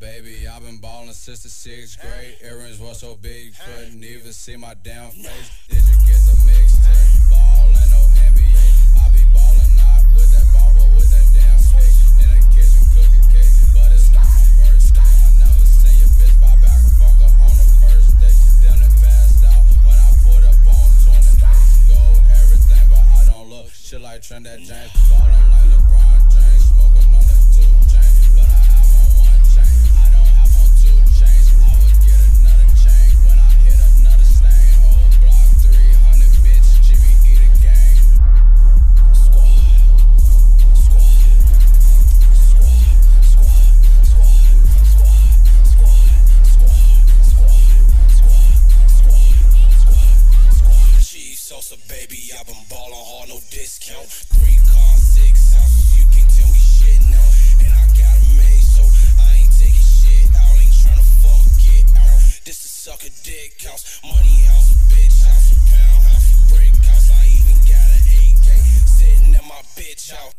baby. I've been ballin' since the sixth grade. Earrings were so big, couldn't even see my damn face. Did you get the mixtape? Ballin' no NBA. I be ballin' not with that ball, but with that damn cake. In the kitchen cooking cake, but it's not my birthday. I never seen your bitch by back fuck her on the first day. Damn it passed out when I put up on 20 Go everything, but I don't look shit like Trent that James count. Three car, six houses, you can't tell me shit now. And I got a maid, so I ain't taking shit out. Ain't tryna fuck it out. This is sucker dick house, money house, bitch house, pound house, brick house. I even got an AK sitting at my bitch house.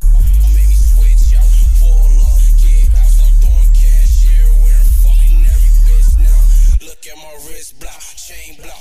Made me switch out, pull up, get out, start throwing cash here, wearing fucking every bitch now. Look at my wrist block, chain block.